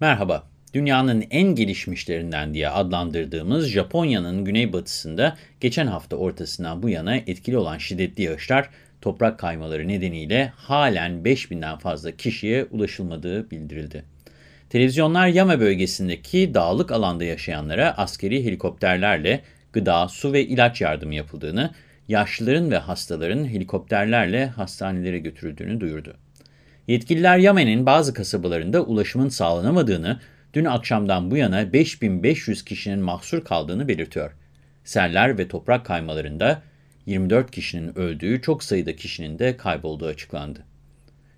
Merhaba. Dünyanın en gelişmişlerinden diye adlandırdığımız Japonya'nın güneybatısında geçen hafta ortasından bu yana etkili olan şiddetli yağışlar, toprak kaymaları nedeniyle halen 5000'den fazla kişiye ulaşılmadığı bildirildi. Televizyonlar Yama bölgesindeki dağlık alanda yaşayanlara askeri helikopterlerle gıda, su ve ilaç yardımı yapıldığını, yaşlıların ve hastaların helikopterlerle hastanelere götürüldüğünü duyurdu. Yetkililer Yemen'in bazı kasabalarında ulaşımın sağlanamadığını, dün akşamdan bu yana 5500 kişinin mahsur kaldığını belirtiyor. Seller ve toprak kaymalarında 24 kişinin öldüğü, çok sayıda kişinin de kaybolduğu açıklandı.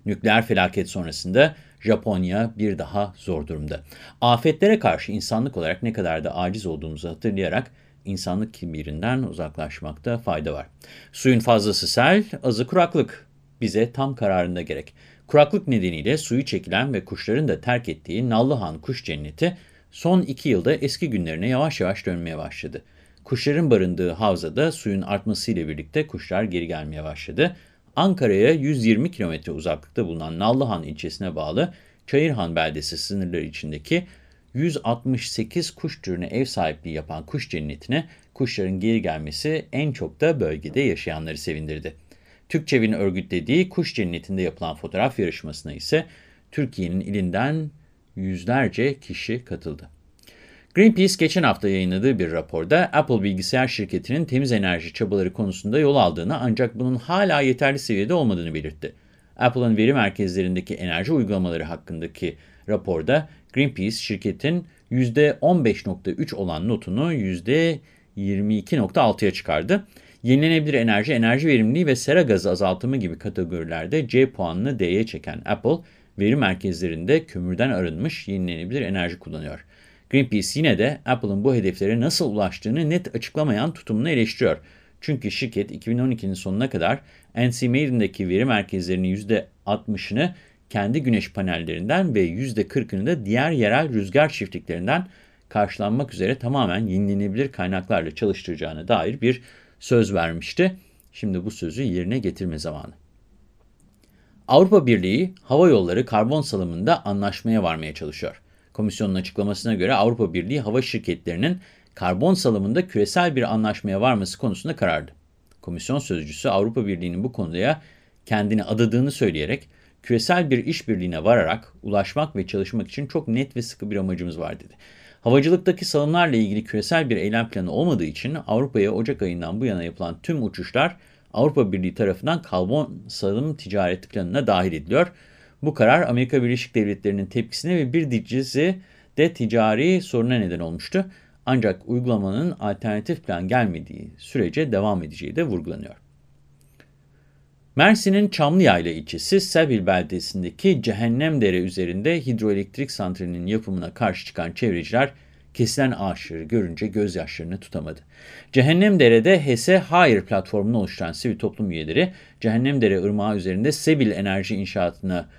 Nükleer felaket sonrasında Japonya bir daha zor durumda. Afetlere karşı insanlık olarak ne kadar da aciz olduğumuzu hatırlayarak insanlık kibirinden uzaklaşmakta fayda var. Suyun fazlası sel, azı kuraklık. Bize tam kararında gerek. Kuraklık nedeniyle suyu çekilen ve kuşların da terk ettiği Nallıhan Kuş Cenneti son iki yılda eski günlerine yavaş yavaş dönmeye başladı. Kuşların barındığı havzada suyun artmasıyla birlikte kuşlar geri gelmeye başladı. Ankara'ya 120 kilometre uzaklıkta bulunan Nallıhan ilçesine bağlı Çayırhan beldesi sınırları içindeki 168 kuş türüne ev sahipliği yapan kuş cennetine kuşların geri gelmesi en çok da bölgede yaşayanları sevindirdi. TÜKÇEV'in örgütlediği Kuş Cenneti'nde yapılan fotoğraf yarışmasına ise Türkiye'nin ilinden yüzlerce kişi katıldı. Greenpeace geçen hafta yayınladığı bir raporda Apple bilgisayar şirketinin temiz enerji çabaları konusunda yol aldığını ancak bunun hala yeterli seviyede olmadığını belirtti. Apple'ın veri merkezlerindeki enerji uygulamaları hakkındaki raporda Greenpeace şirketin %15.3 olan notunu %22.6'ya çıkardı. Yenilenebilir enerji, enerji verimliliği ve sera gazı azaltımı gibi kategorilerde C puanını D'ye çeken Apple, veri merkezlerinde kömürden arınmış yenilenebilir enerji kullanıyor. Greenpeace yine de Apple'ın bu hedeflere nasıl ulaştığını net açıklamayan tutumunu eleştiriyor. Çünkü şirket 2012'nin sonuna kadar NC Maiden'deki veri merkezlerinin %60'ını kendi güneş panellerinden ve %40'ını da diğer yerel rüzgar çiftliklerinden karşılanmak üzere tamamen yenilenebilir kaynaklarla çalıştıracağına dair bir söz vermişti. Şimdi bu sözü yerine getirme zamanı. Avrupa Birliği hava yolları karbon salımında anlaşmaya varmaya çalışıyor. Komisyonun açıklamasına göre Avrupa Birliği hava şirketlerinin karbon salımında küresel bir anlaşmaya varması konusunda karardı. Komisyon sözcüsü Avrupa Birliği'nin bu konuya kendini adadığını söyleyerek küresel bir işbirliğine vararak ulaşmak ve çalışmak için çok net ve sıkı bir amacımız var dedi. Havacılıktaki salımlarla ilgili küresel bir eylem planı olmadığı için Avrupa'ya Ocak ayından bu yana yapılan tüm uçuşlar Avrupa Birliği tarafından karbon salım ticareti planına dahil ediliyor. Bu karar Amerika Birleşik Devletleri'nin tepkisine ve bir dizi de ticari soruna neden olmuştu. Ancak uygulamanın alternatif plan gelmediği sürece devam edeceği de vurgulanıyor. Mersin'in Çamlıyayla ilçesi Sevil beldesindeki Cehennemdere üzerinde hidroelektrik santralinin yapımına karşı çıkan çevreciler kesilen ağaçları görünce gözyaşlarını tutamadı. Cehennemdere'de HES'e Hayır platformunu oluşturan sivil toplum üyeleri Cehennemdere Irmağı üzerinde Sevil enerji inşaatına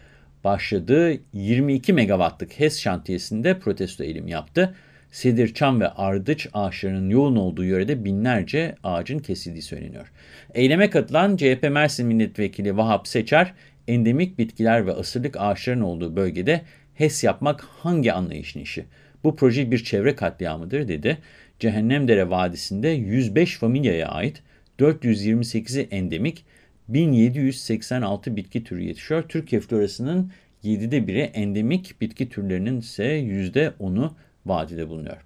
başladığı 22 megawattlık HES şantiyesinde protesto eğilim yaptı. Sedir, çam ve ardıç ağaçlarının yoğun olduğu yörede binlerce ağacın kesildiği söyleniyor. Eyleme katılan CHP Mersin Milletvekili Vahap Seçer, endemik bitkiler ve asırlık ağaçların olduğu bölgede HES yapmak hangi anlayışın işi? Bu proje bir çevre katliamıdır dedi. Cehennemdere Vadisi'nde 105 familyaya ait 428'i endemik, 1786 bitki türü yetişiyor. Türkiye florasının 7'de biri endemik bitki türlerinin ise %10'u vadide bulunuyor.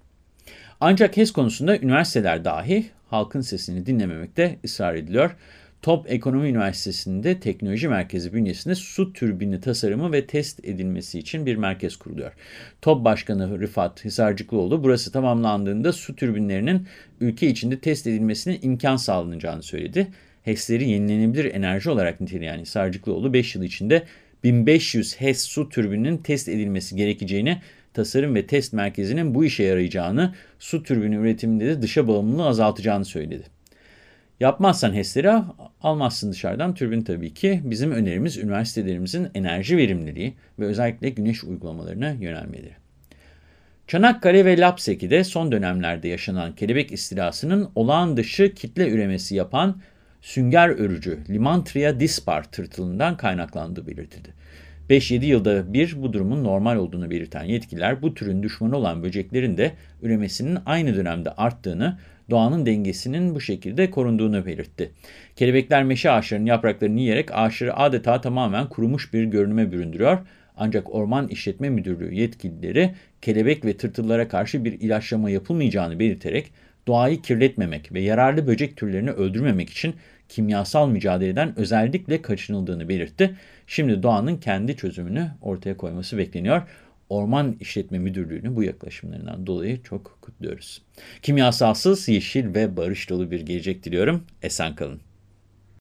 Ancak HES konusunda üniversiteler dahi halkın sesini dinlememekte ısrar ediliyor. Top Ekonomi Üniversitesi'nde teknoloji merkezi bünyesinde su türbini tasarımı ve test edilmesi için bir merkez kuruluyor. Top Başkanı Rıfat Hisarcıklıoğlu burası tamamlandığında su türbinlerinin ülke içinde test edilmesine imkan sağlanacağını söyledi. HES'leri yenilenebilir enerji olarak niteleyen Hisarcıklıoğlu 5 yıl içinde 1500 HES su türbininin test edilmesi gerekeceğini tasarım ve test merkezinin bu işe yarayacağını, su türbini üretiminde de dışa bağımlılığı azaltacağını söyledi. Yapmazsan HES'leri almazsın dışarıdan. Türbin tabii ki bizim önerimiz üniversitelerimizin enerji verimliliği ve özellikle güneş uygulamalarına yönelmeleri. Çanakkale ve Lapseki'de son dönemlerde yaşanan kelebek istilasının olağan dışı kitle üremesi yapan sünger örücü Limantria dispar tırtılından kaynaklandığı belirtildi. 5-7 yılda bir bu durumun normal olduğunu belirten yetkililer bu türün düşmanı olan böceklerin de üremesinin aynı dönemde arttığını, doğanın dengesinin bu şekilde korunduğunu belirtti. Kelebekler meşe ağaçlarının yapraklarını yiyerek ağaçları adeta tamamen kurumuş bir görünüme büründürüyor. Ancak Orman İşletme Müdürlüğü yetkilileri kelebek ve tırtıllara karşı bir ilaçlama yapılmayacağını belirterek doğayı kirletmemek ve yararlı böcek türlerini öldürmemek için kimyasal mücadeleden özellikle kaçınıldığını belirtti. Şimdi doğanın kendi çözümünü ortaya koyması bekleniyor. Orman İşletme Müdürlüğü'nü bu yaklaşımlarından dolayı çok kutluyoruz. Kimyasalsız, yeşil ve barış dolu bir gelecek diliyorum. Esen kalın.